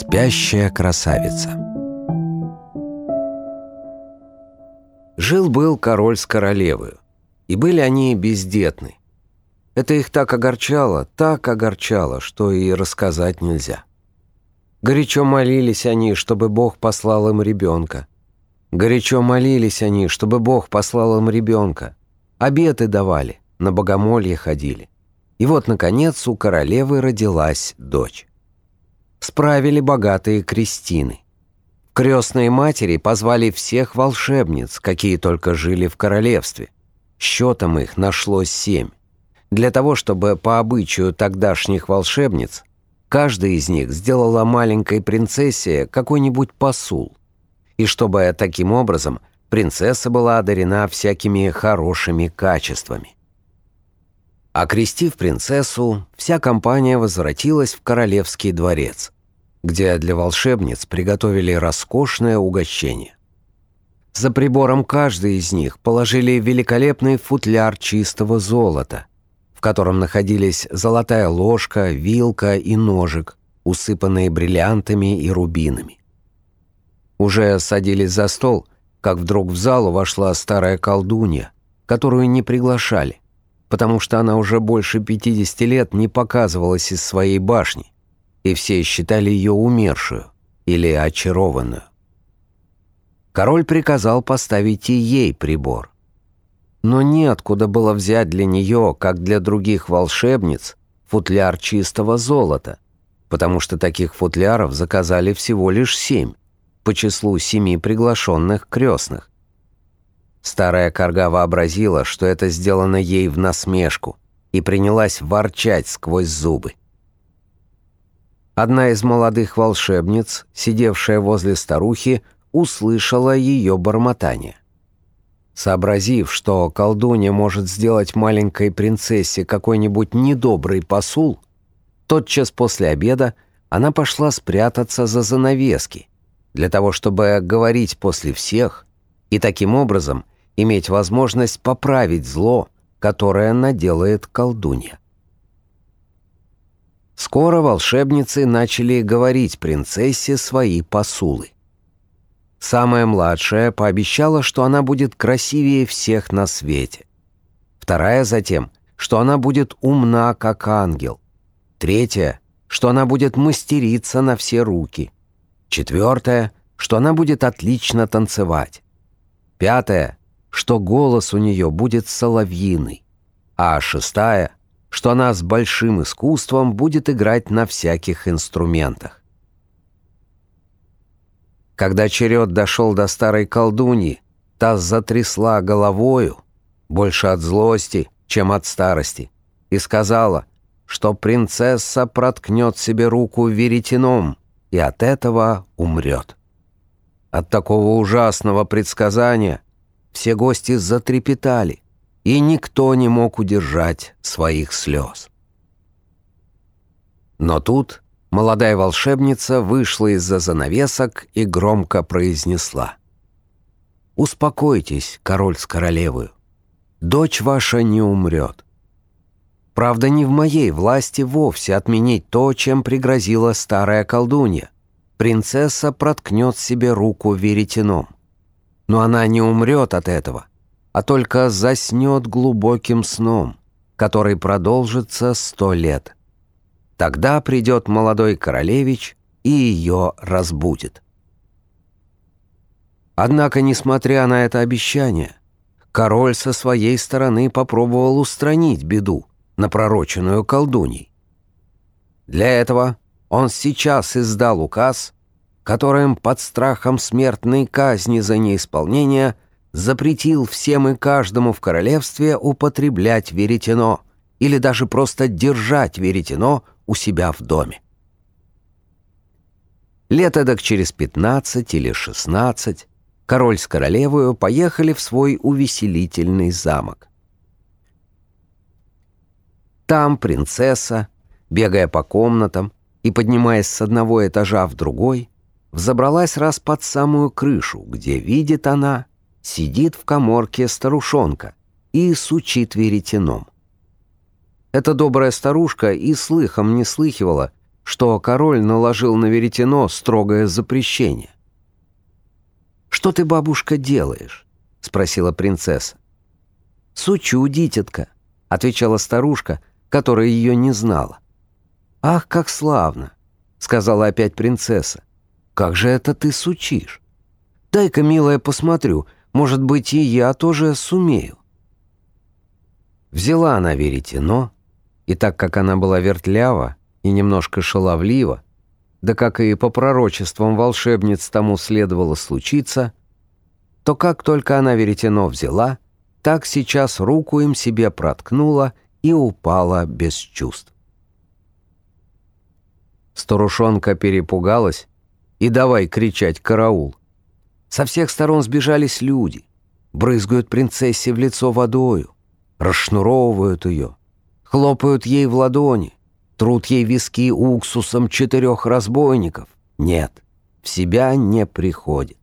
Спящая красавица Жил-был король с королевою, и были они бездетны. Это их так огорчало, так огорчало, что и рассказать нельзя. Горячо молились они, чтобы Бог послал им ребенка. Горячо молились они, чтобы Бог послал им ребенка. Обеты давали, на богомолье ходили. И вот, наконец, у королевы родилась дочь. Справили богатые крестины. Крестные матери позвали всех волшебниц, какие только жили в королевстве. Счетом их нашлось семь. Для того, чтобы по обычаю тогдашних волшебниц каждая из них сделала маленькой принцессе какой-нибудь посул. И чтобы таким образом принцесса была одарена всякими хорошими качествами. Окрестив принцессу, вся компания возвратилась в королевский дворец, где для волшебниц приготовили роскошное угощение. За прибором каждой из них положили великолепный футляр чистого золота, в котором находились золотая ложка, вилка и ножик, усыпанные бриллиантами и рубинами. Уже садились за стол, как вдруг в залу вошла старая колдунья, которую не приглашали потому что она уже больше 50 лет не показывалась из своей башни, и все считали ее умершую или очарованную. Король приказал поставить и ей прибор. Но неоткуда было взять для нее, как для других волшебниц, футляр чистого золота, потому что таких футляров заказали всего лишь семь, по числу семи приглашенных крестных. Старая корга вообразила, что это сделано ей в насмешку, и принялась ворчать сквозь зубы. Одна из молодых волшебниц, сидевшая возле старухи, услышала ее бормотание. Сообразив, что колдунья может сделать маленькой принцессе какой-нибудь недобрый посул, тотчас после обеда она пошла спрятаться за занавески, для того, чтобы говорить после всех и таким образом иметь возможность поправить зло, которое наделает колдунья. Скоро волшебницы начали говорить принцессе свои посулы. Самая младшая пообещала, что она будет красивее всех на свете. Вторая затем, что она будет умна, как ангел. Третья, что она будет мастериться на все руки. Четвертая, что она будет отлично танцевать. Пятая, что голос у нее будет соловьиный, а шестая, что она с большим искусством будет играть на всяких инструментах. Когда черед дошел до старой колдуньи, та затрясла головою, больше от злости, чем от старости, и сказала, что принцесса проткнет себе руку веретеном и от этого умрет. От такого ужасного предсказания все гости затрепетали, и никто не мог удержать своих слез. Но тут молодая волшебница вышла из-за занавесок и громко произнесла. «Успокойтесь, король с королевою. Дочь ваша не умрет. Правда, не в моей власти вовсе отменить то, чем пригрозила старая колдунья. Принцесса проткнет себе руку веретеном. Но она не умрет от этого, а только заснет глубоким сном, который продолжится сто лет. Тогда придет молодой королевич и ее разбудит. Однако, несмотря на это обещание, король со своей стороны попробовал устранить беду, напророченную колдуней. Для этого он сейчас издал указ, которым под страхом смертной казни за неисполнение запретил всем и каждому в королевстве употреблять веретено или даже просто держать веретено у себя в доме. Лет эдак через пятнадцать или шестнадцать король с королевою поехали в свой увеселительный замок. Там принцесса, бегая по комнатам и поднимаясь с одного этажа в другой, взобралась раз под самую крышу, где, видит она, сидит в коморке старушонка и сучит веретеном. Эта добрая старушка и слыхом не слыхивала, что король наложил на веретено строгое запрещение. «Что ты, бабушка, делаешь?» — спросила принцесса. «Сучу, дитятка», — отвечала старушка, которая ее не знала. «Ах, как славно!» — сказала опять принцесса. «Как же это ты сучишь? Дай-ка, милая, посмотрю, может быть, и я тоже сумею». Взяла она веретено, и так как она была вертлява и немножко шаловлива, да как и по пророчествам волшебниц тому следовало случиться, то как только она веретено взяла, так сейчас руку им себе проткнула и упала без чувств. Старушонка перепугалась и давай кричать «караул». Со всех сторон сбежались люди, брызгают принцессе в лицо водою, расшнуровывают ее, хлопают ей в ладони, трут ей виски уксусом четырех разбойников. Нет, в себя не приходит.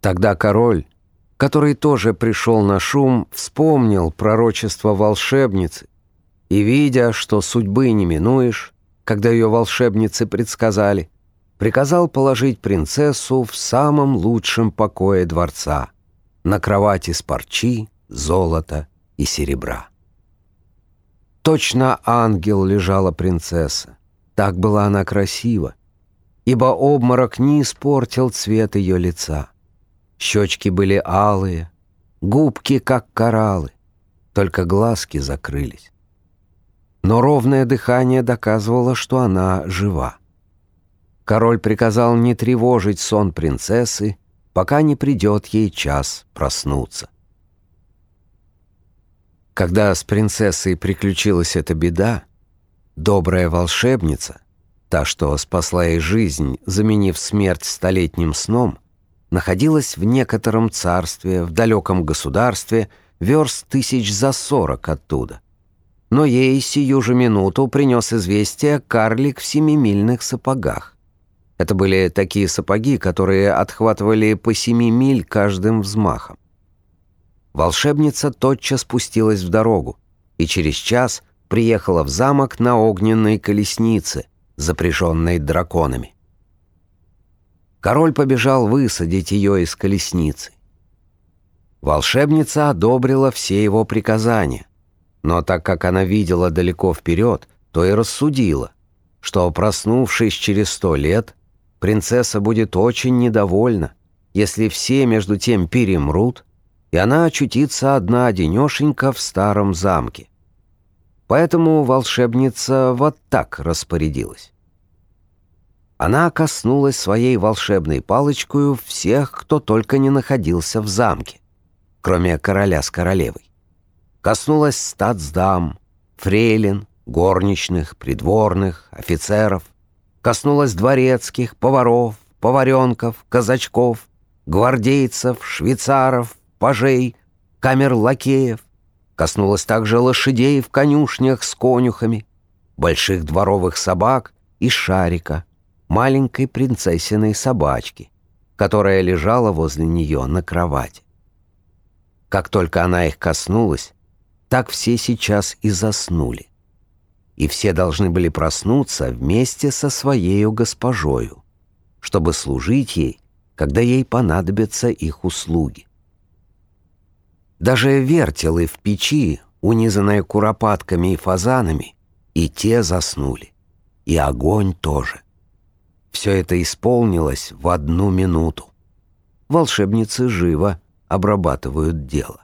Тогда король, который тоже пришел на шум, вспомнил пророчество волшебницы и, видя, что судьбы не минуешь, когда ее волшебницы предсказали, приказал положить принцессу в самом лучшем покое дворца, на кровати с парчи, золота и серебра. Точно ангел лежала принцесса. Так была она красива, ибо обморок не испортил цвет ее лица. Щечки были алые, губки как кораллы, только глазки закрылись. Но ровное дыхание доказывало, что она жива. Король приказал не тревожить сон принцессы, пока не придет ей час проснуться. Когда с принцессой приключилась эта беда, добрая волшебница, та, что спасла ей жизнь, заменив смерть столетним сном, находилась в некотором царстве, в далеком государстве, верст тысяч за сорок оттуда. Но ей сию же минуту принес известие карлик в семимильных сапогах. Это были такие сапоги, которые отхватывали по семи миль каждым взмахом. Волшебница тотчас спустилась в дорогу и через час приехала в замок на огненной колеснице, запряженной драконами. Король побежал высадить ее из колесницы. Волшебница одобрила все его приказания, но так как она видела далеко вперед, то и рассудила, что, проснувшись через сто лет, принцесса будет очень недовольна, если все между тем перемрут, и она очутится одна-одинешенька в старом замке. Поэтому волшебница вот так распорядилась. Она коснулась своей волшебной палочкой всех, кто только не находился в замке, кроме короля с королевой. Коснулась статсдам, фрейлин, горничных, придворных, офицеров. Коснулась дворецких, поваров, поваренков, казачков, гвардейцев, швейцаров, пажей, камер лакеев, коснулась также лошадей в конюшнях с конюхами, больших дворовых собак и шарика, маленькой принцессиной собачки, которая лежала возле нее на кровати. Как только она их коснулась, так все сейчас и заснули. И все должны были проснуться вместе со своею госпожою, чтобы служить ей, когда ей понадобятся их услуги. Даже вертелы в печи, унизанные куропатками и фазанами, и те заснули. И огонь тоже. Все это исполнилось в одну минуту. Волшебницы живо обрабатывают дело.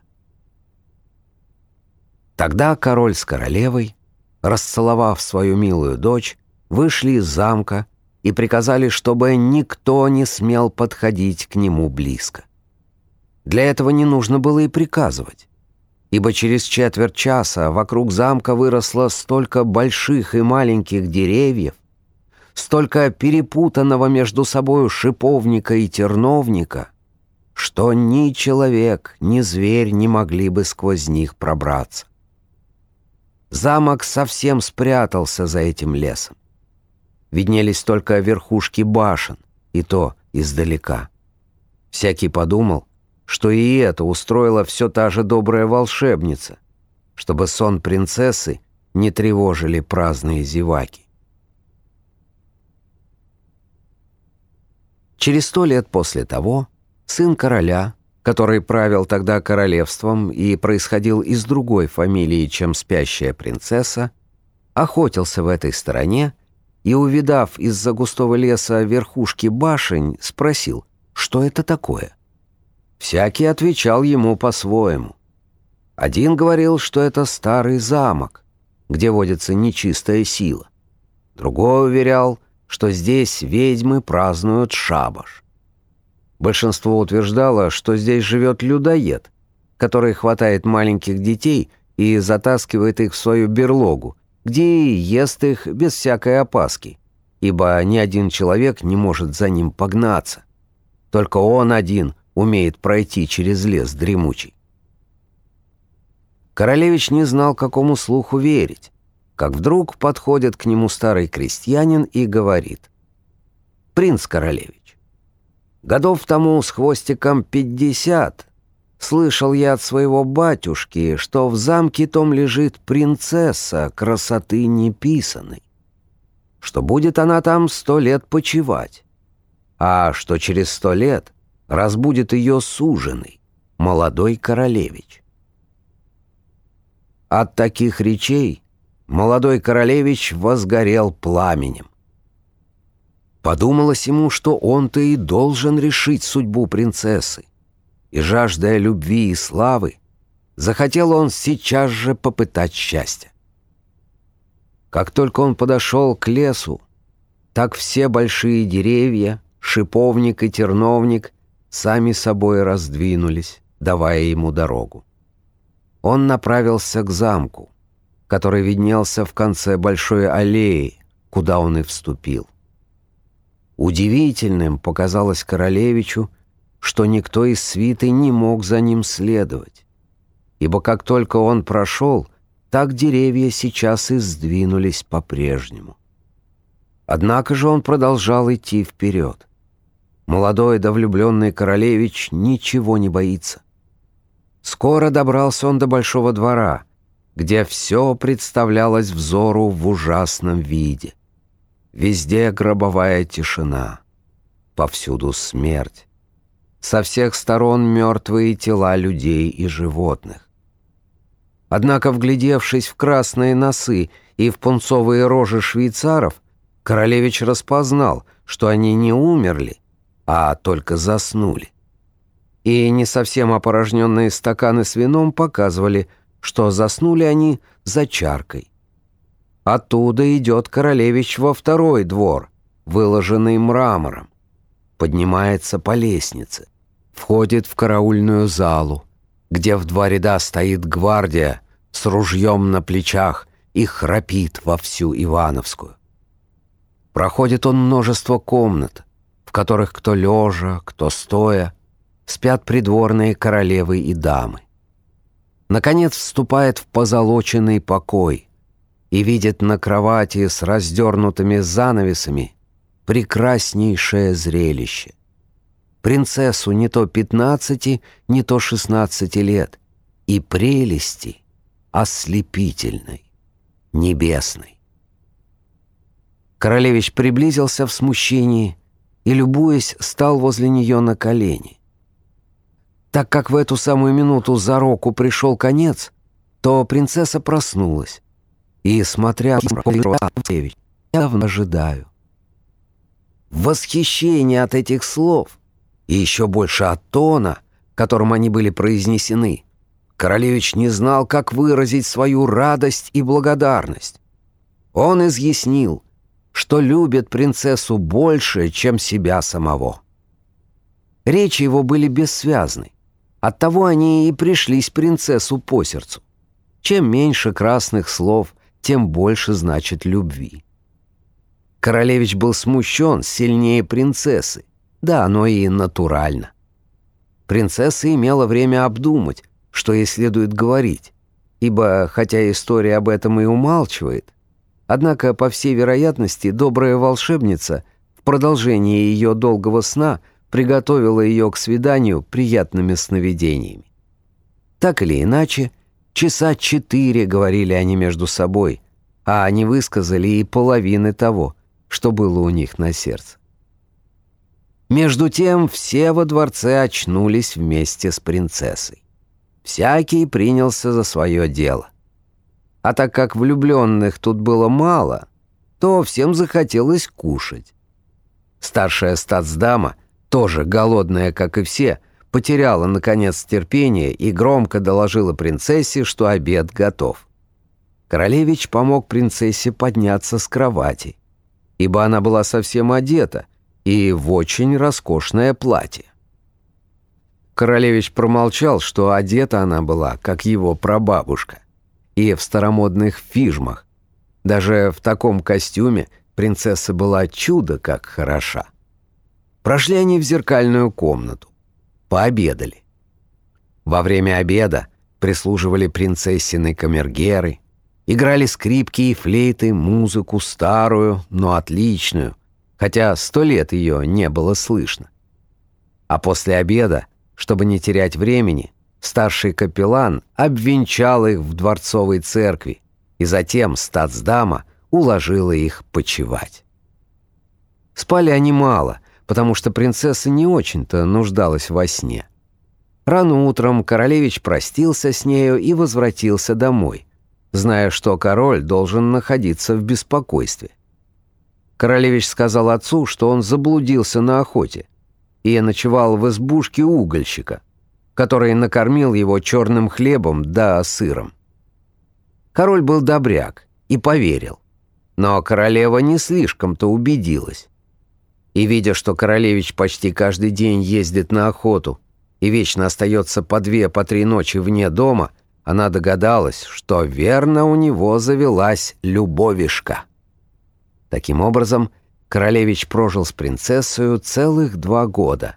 Тогда король с королевой, расцеловав свою милую дочь, вышли из замка и приказали, чтобы никто не смел подходить к нему близко. Для этого не нужно было и приказывать, ибо через четверть часа вокруг замка выросло столько больших и маленьких деревьев, столько перепутанного между собою шиповника и терновника, что ни человек, ни зверь не могли бы сквозь них пробраться. Замок совсем спрятался за этим лесом. Виднелись только верхушки башен, и то издалека. Всякий подумал, что и это устроила все та же добрая волшебница, чтобы сон принцессы не тревожили праздные зеваки. Через сто лет после того сын короля, который правил тогда королевством и происходил из другой фамилии, чем спящая принцесса, охотился в этой стороне и, увидав из-за густого леса верхушки башень, спросил, что это такое. Всякий отвечал ему по-своему. Один говорил, что это старый замок, где водится нечистая сила. Другой уверял, что здесь ведьмы празднуют шабаш. Большинство утверждало, что здесь живет людоед, который хватает маленьких детей и затаскивает их в свою берлогу, где ест их без всякой опаски, ибо ни один человек не может за ним погнаться. Только он один умеет пройти через лес дремучий. Королевич не знал, какому слуху верить, как вдруг подходит к нему старый крестьянин и говорит. «Принц Королевич, годов тому с хвостиком пятьдесят слышал я от своего батюшки, что в замке том лежит принцесса красоты неписанной, что будет она там сто лет почивать, а что через сто лет разбудит ее суженый, молодой королевич. От таких речей молодой королевич возгорел пламенем. Подумалось ему, что он-то и должен решить судьбу принцессы, и, жаждая любви и славы, захотел он сейчас же попытать счастья. Как только он подошел к лесу, так все большие деревья, шиповник и терновник сами собой раздвинулись, давая ему дорогу. Он направился к замку, который виднелся в конце большой аллеи, куда он и вступил. Удивительным показалось королевичу, что никто из свиты не мог за ним следовать, ибо как только он прошел, так деревья сейчас и сдвинулись по-прежнему. Однако же он продолжал идти вперед. Молодой да влюбленный королевич ничего не боится. Скоро добрался он до большого двора, где все представлялось взору в ужасном виде. Везде гробовая тишина, повсюду смерть. Со всех сторон мертвые тела людей и животных. Однако, вглядевшись в красные носы и в пунцовые рожи швейцаров, королевич распознал, что они не умерли, а только заснули. И не совсем опорожненные стаканы с вином показывали, что заснули они за чаркой. Оттуда идет королевич во второй двор, выложенный мрамором. Поднимается по лестнице, входит в караульную залу, где в два ряда стоит гвардия с ружьем на плечах и храпит во всю Ивановскую. Проходит он множество комнат, которых кто лежа, кто стоя, спят придворные королевы и дамы. Наконец вступает в позолоченный покой и видит на кровати с раздернутыми занавесами прекраснейшее зрелище. Принцессу не то пятнадцати, не то шестнадцати лет, и прелести ослепительной, небесной. Королевич приблизился в смущении и, любуясь, стал возле нее на колени. Так как в эту самую минуту за року пришел конец, то принцесса проснулась и, смотря явно ожидаю. Восхищение от этих слов и еще больше от тона, которым они были произнесены, королевич не знал, как выразить свою радость и благодарность. Он изъяснил, что любит принцессу больше, чем себя самого. Речи его были бессвязны. Оттого они и пришлись принцессу по сердцу. Чем меньше красных слов, тем больше значит любви. Королевич был смущен сильнее принцессы. Да, оно и натурально. Принцесса имела время обдумать, что ей следует говорить, ибо, хотя история об этом и умалчивает, Однако, по всей вероятности, добрая волшебница в продолжении ее долгого сна приготовила ее к свиданию приятными сновидениями. Так или иначе, часа четыре говорили они между собой, а они высказали и половины того, что было у них на сердце. Между тем все во дворце очнулись вместе с принцессой. Всякий принялся за свое дело. А так как влюбленных тут было мало, то всем захотелось кушать. Старшая статсдама, тоже голодная, как и все, потеряла, наконец, терпение и громко доложила принцессе, что обед готов. Королевич помог принцессе подняться с кровати, ибо она была совсем одета и в очень роскошное платье. Королевич промолчал, что одета она была, как его прабабушка, и в старомодных фижмах. Даже в таком костюме принцесса была чудо как хороша. Прошли они в зеркальную комнату, пообедали. Во время обеда прислуживали принцессины камергеры, играли скрипки и флейты, музыку старую, но отличную, хотя сто лет ее не было слышно. А после обеда чтобы не терять времени, старший капеллан обвенчал их в дворцовой церкви, и затем статсдама уложила их почевать. Спали они мало, потому что принцесса не очень-то нуждалась во сне. Рано утром королевич простился с нею и возвратился домой, зная, что король должен находиться в беспокойстве. Королевич сказал отцу, что он заблудился на охоте, и ночевал в избушке угольщика, который накормил его черным хлебом да сыром. Король был добряк и поверил, но королева не слишком-то убедилась. И видя, что королевич почти каждый день ездит на охоту и вечно остается по две, по три ночи вне дома, она догадалась, что верно у него завелась любовишка. Таким образом, Королевич прожил с принцессою целых два года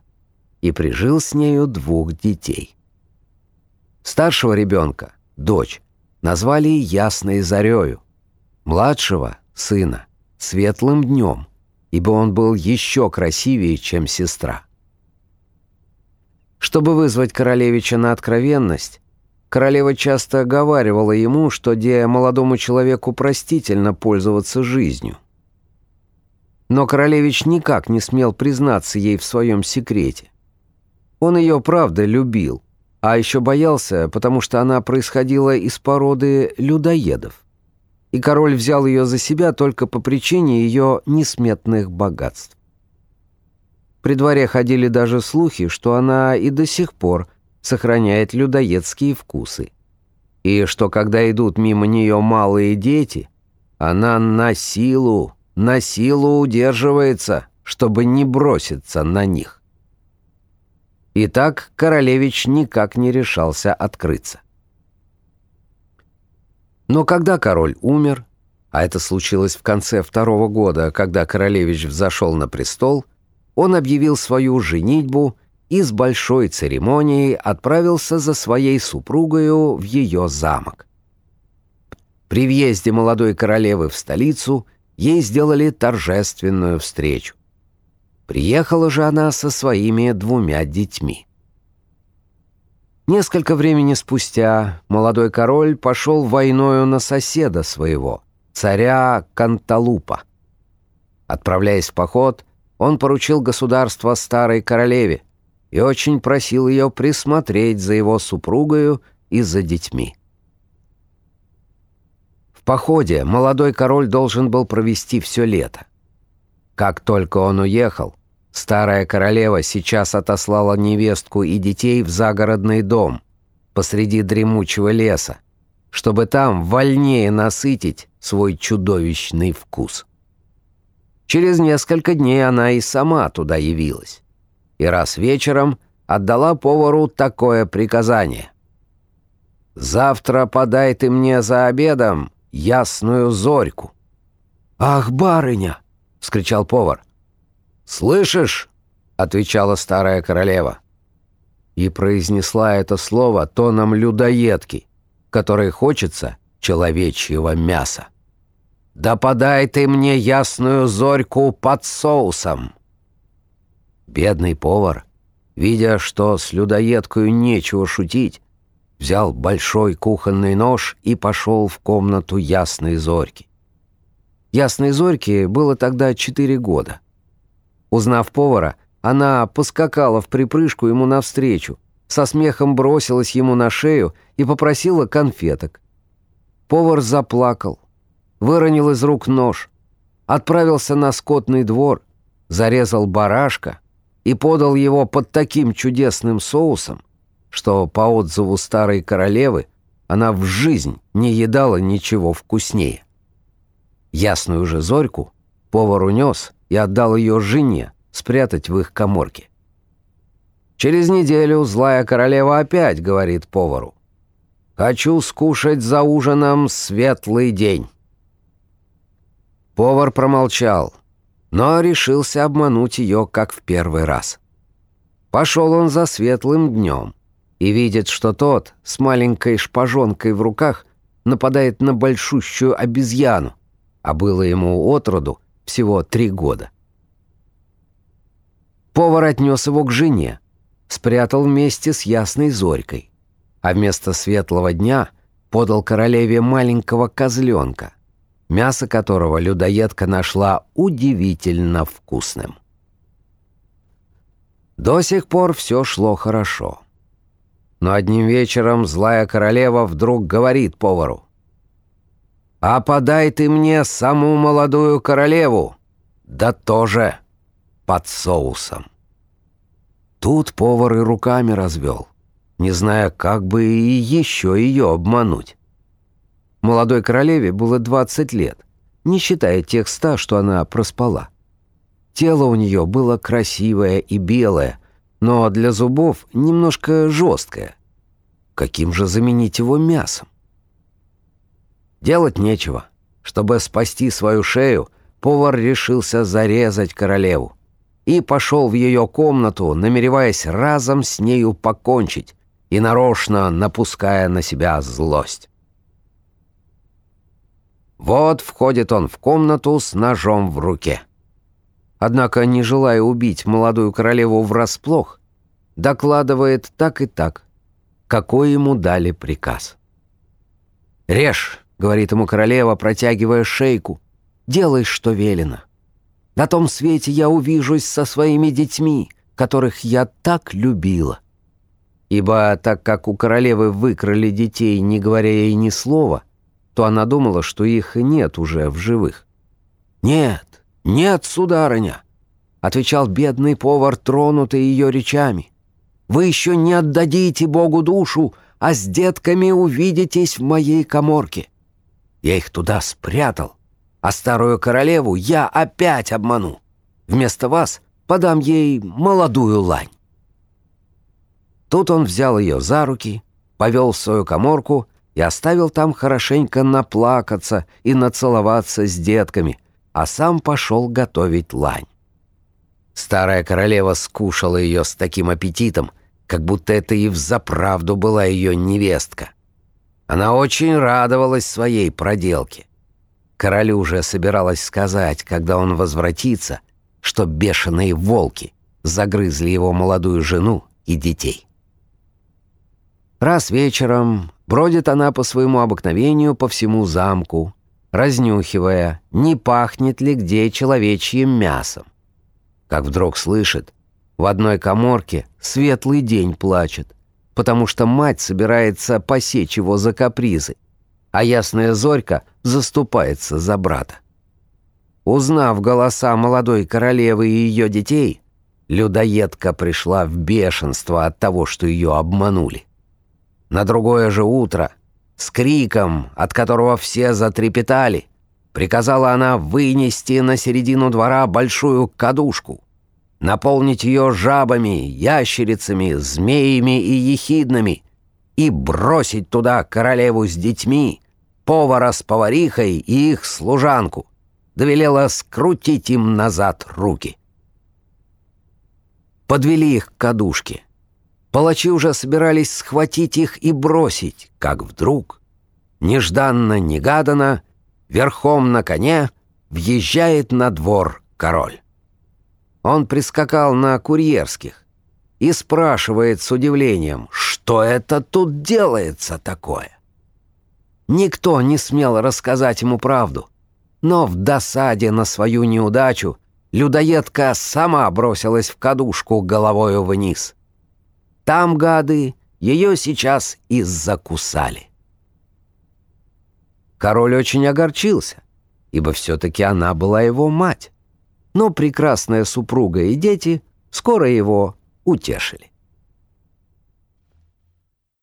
и прижил с нею двух детей. Старшего ребенка, дочь, назвали Ясной Зарею, младшего, сына, Светлым Днем, ибо он был еще красивее, чем сестра. Чтобы вызвать королевича на откровенность, королева часто оговаривала ему, что где молодому человеку простительно пользоваться жизнью. Но королевич никак не смел признаться ей в своем секрете. Он ее, правда, любил, а еще боялся, потому что она происходила из породы людоедов. И король взял ее за себя только по причине ее несметных богатств. При дворе ходили даже слухи, что она и до сих пор сохраняет людоедские вкусы. И что когда идут мимо нее малые дети, она на силу на силу удерживается, чтобы не броситься на них. Итак, королевич никак не решался открыться. Но когда король умер, а это случилось в конце второго года, когда королевич взошел на престол, он объявил свою женитьбу и с большой церемонией отправился за своей супругою в ее замок. При въезде молодой королевы в столицу – ей сделали торжественную встречу. Приехала же она со своими двумя детьми. Несколько времени спустя молодой король пошел войною на соседа своего, царя Канталупа. Отправляясь в поход, он поручил государство старой королеве и очень просил ее присмотреть за его супругою и за детьми походе молодой король должен был провести все лето. Как только он уехал, старая королева сейчас отослала невестку и детей в загородный дом посреди дремучего леса, чтобы там вольнее насытить свой чудовищный вкус. Через несколько дней она и сама туда явилась. И раз вечером отдала повару такое приказание. «Завтра подай ты мне за обедом ясную зорьку. «Ах, барыня!» — вскричал повар. «Слышишь?» — отвечала старая королева. И произнесла это слово тоном людоедки, которой хочется человечьего мяса. «Да подай ты мне ясную зорьку под соусом!» Бедный повар, видя, что с людоедкою нечего шутить, взял большой кухонный нож и пошел в комнату Ясной Зорьки. Ясной Зорьке было тогда четыре года. Узнав повара, Она поскакала в припрыжку ему навстречу, со смехом бросилась ему на шею и попросила конфеток. Повар заплакал, выронил из рук нож, отправился на скотный двор, зарезал барашка и подал его под таким чудесным соусом, что, по отзыву старой королевы, она в жизнь не едала ничего вкуснее. Ясную же зорьку повар унес и отдал ее жене спрятать в их коморке. Через неделю злая королева опять говорит повару. «Хочу скушать за ужином светлый день». Повар промолчал, но решился обмануть ее, как в первый раз. Пошел он за светлым днем и видит, что тот с маленькой шпажонкой в руках нападает на большущую обезьяну, а было ему от роду всего три года. Повар отнес его к жене, спрятал вместе с ясной зорькой, а вместо светлого дня подал королеве маленького козленка, мясо которого людоедка нашла удивительно вкусным. До сих пор все шло хорошо. Но одним вечером злая королева вдруг говорит повару. «А подай ты мне саму молодую королеву, да тоже под соусом». Тут повар и руками развел, не зная, как бы и еще ее обмануть. Молодой королеве было 20 лет, не считая тех ста, что она проспала. Тело у нее было красивое и белое, но для зубов немножко жесткое. Каким же заменить его мясом? Делать нечего. Чтобы спасти свою шею, повар решился зарезать королеву и пошел в ее комнату, намереваясь разом с нею покончить и нарочно напуская на себя злость. Вот входит он в комнату с ножом в руке. Однако, не желая убить молодую королеву врасплох, докладывает так и так, какой ему дали приказ. «Режь», — говорит ему королева, протягивая шейку, — «делай, что велено. На том свете я увижусь со своими детьми, которых я так любила». Ибо так как у королевы выкрали детей, не говоря ей ни слова, то она думала, что их нет уже в живых. «Нет, нет, сударыня», — отвечал бедный повар, тронутый ее речами. Вы еще не отдадите Богу душу, а с детками увидитесь в моей коморке. Я их туда спрятал, а старую королеву я опять обману. Вместо вас подам ей молодую лань». Тут он взял ее за руки, повел в свою коморку и оставил там хорошенько наплакаться и нацеловаться с детками, а сам пошел готовить лань. Старая королева скушала ее с таким аппетитом, как будто это и взаправду была ее невестка. Она очень радовалась своей проделке. Королю уже собиралась сказать, когда он возвратится, что бешеные волки загрызли его молодую жену и детей. Раз вечером бродит она по своему обыкновению по всему замку, разнюхивая, не пахнет ли где человечьим мясом. Как вдруг слышит, в одной коморке светлый день плачет, потому что мать собирается посечь его за капризы, а ясная зорька заступается за брата. Узнав голоса молодой королевы и ее детей, людоедка пришла в бешенство от того, что ее обманули. На другое же утро, с криком, от которого все затрепетали, приказала она вынести на середину двора большую кадушку, наполнить ее жабами, ящерицами, змеями и ехиднами и бросить туда королеву с детьми, повара с поварихой и их служанку, довелела скрутить им назад руки. Подвели их к кадушке. Палачи уже собирались схватить их и бросить, как вдруг, нежданно-негаданно, верхом на коне въезжает на двор король. Он прискакал на курьерских и спрашивает с удивлением, что это тут делается такое. Никто не смел рассказать ему правду, но в досаде на свою неудачу людоедка сама бросилась в кадушку головою вниз. Там гады ее сейчас и закусали. Король очень огорчился, ибо все-таки она была его мать. Но прекрасная супруга и дети скоро его утешили.